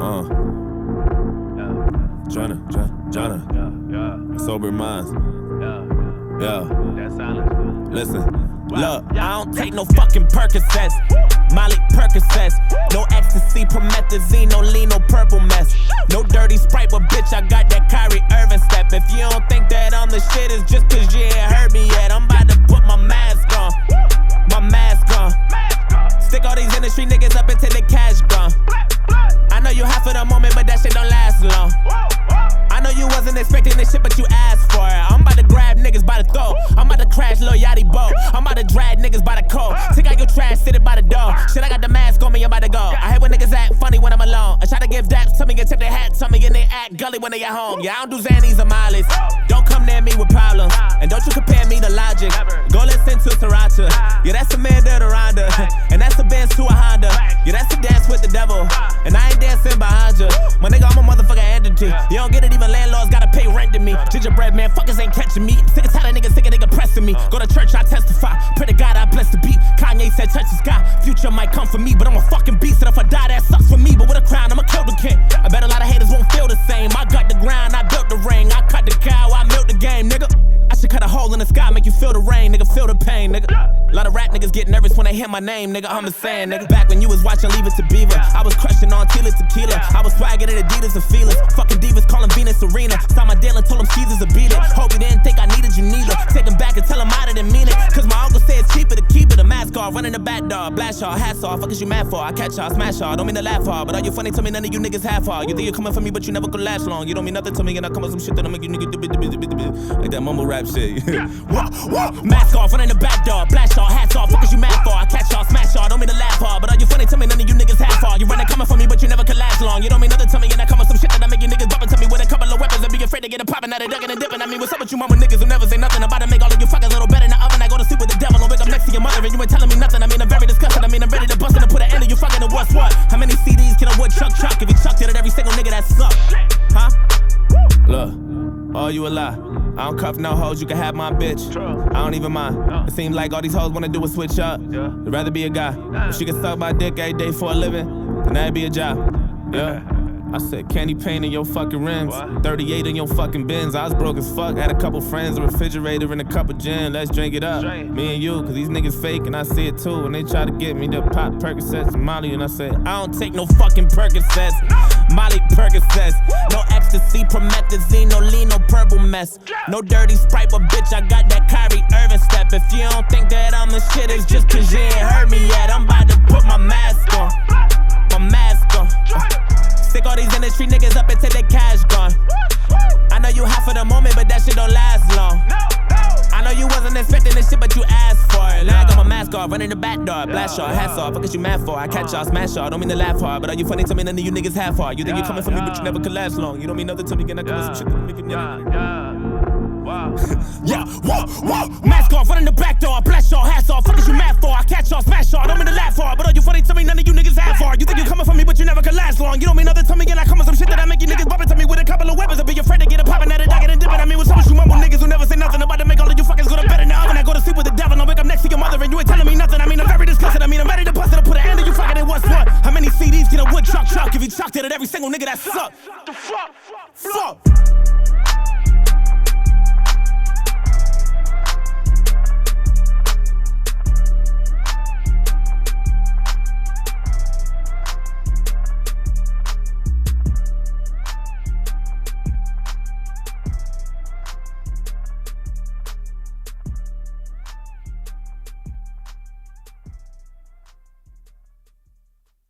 Uh. Jonah, Jonah, Jonah. Sober minds. Yeah. Yeah, yeah, listen. Look, I don't take no fucking Percocets. Molly Percocets. No ecstasy, promethazine, no lean, no purple mess. No dirty sprite, but bitch, I got that Kyrie Irving step. If you don't think that I'm the shit, it's just cause you ain't heard me yet. I'm about to put my mask on. My mask on. Stick all these industry niggas up until the cash gone. For the moment, but that shit don't last long. I know you wasn't expecting this shit, but you asked for it. I'm about to grab niggas by the throat. I'm about to crash Lil Yachty boat. I'm about to drag niggas by the coat. Take out your trash, sit it by the door. Shit, I got the mask on me, I'm about to go. I hate when niggas act funny when I'm alone. I try to give daps to me and tip their hat to me and they act gully when they at home. Yeah, I don't do Xannies or Molly's. Don't come near me with problems. And don't you compare me to Logic. Go listen to Sriracha. Yeah, that's Amanda Duranda. And that's a Benz to a Honda. Yeah, that's a dance with the devil. And I ain't dancing behind you. My nigga, I'm a motherfucking entity. You don't get it, even landlords gotta pay rent to me. Gingerbread man, fuckers ain't catching me. Sick of of niggas, sick of nigga pressing me. Go to church, I testify. Pray to God, I bless the beat. Kanye said, touch the sky. Future might come for me, but I'm a fucking beast. And if I die, that sucks for me. But with a crown, I'ma kill king. I bet a lot of haters won't feel the same. I got the grind, I built the sky, make you feel the rain, nigga. Feel the pain, nigga. A lot of rap niggas get nervous when they hear my name, nigga. I'm the saying, nigga. Back when you was watching Leave It to Beaver, I was crushing on Tila Tequila. I was swagging at Adidas and Filas. Fucking divas calling Venus Serena. Saw my deal and told him she's a beat it. Hope you didn't think I needed you neither. Take him back and tell him I didn't mean it. A mask off, running the back door. Blast y'all, hats off. Fuck is you mad for? I catch y'all, smash y'all. Don't mean to laugh hard, but are you funny to me? None of you niggas half hard. You think you're coming for me, but you never could last long. You don't mean nothing to me, and I come with some shit that'll make you niggas do like that mumble rap shit. whoa, whoa. Mask off, running the back door. Blast y'all, hats off. Fuck is you mad for? I catch y'all, smash y'all. Don't mean to laugh hard, but are you funny to me? None of you niggas half hard. You running coming for me, but you never could last long. You don't mean nothing to me, and I come with some shit that'll make you niggas bumping to me with a couple of weapons and be afraid to get a poppin' out of ducking and dipping. I mean, what's up with you mama niggas who never say nothing about to make all of you fuckers little better and you ain't telling me nothing. I mean, I'm very disgusted. I mean, I'm ready to bust and put an end to you fucking and what's what? How many CDs can a wood chuck chuck if you chucked it at every single nigga that suck? Huh? Look, oh, you a lie. I don't cuff no hoes, you can have my bitch. I don't even mind. It seems like all these hoes wanna do is switch up. They'd rather be a guy. She can suck my dick every day for a living, then that'd be a job. Yeah. I said candy paint in your fucking rims. 38 in your fucking bins. I was broke as fuck. Had a couple friends, a refrigerator, and a cup of gin. Let's drink it up. Me and you, cause these niggas fake and I see it too. And they try to get me to pop Percocets and Molly. And I said, I don't take no fucking Percocets. Molly Percocets. No ecstasy, promethazine, no lean, no purple mess. No dirty sprite, but bitch, I got that Kyrie Irving step. If you don't think that I'm the shit, it's just cause you ain't heard me yet. I'm about to put my mask on. My mask on. Stick all these industry niggas up until the cash gone. I know you hot for the moment, but that shit don't last long. I know you wasn't expecting this shit, but you asked for it. Now I got my mask off, running the back door. Blast y'all, hats off. Fuck is you mad for? I catch y'all, smash y'all. Don't mean to laugh hard, but are you funny to me? None of you niggas half hard. You think you're coming for me, but you never could last long. You don't mean nothing to me, can I come with some shit that make you Yeah, whoa, whoa, mask off, running the back door, blast y'all, hats off. Fuck is you mad for? I catch y'all, smash never could last long. You don't mean nothing to me, and I come with some shit that I make you niggas bumping to me with a couple of weapons. I'll be afraid to get a poppin' at it, I get and dipping. I mean, what's up with you mumble niggas who never say nothing about to make all of you fuckers go to bed in the oven? I go to sleep with the devil, I wake up next to your mother, and you ain't telling me nothing. I mean, I'm very disgusted. I mean, I'm ready to bust it and put an end to you fucking. And what's what? How many CDs can a wood truck chuck if you chucked it at every single nigga that suck? Fuck. Fuck.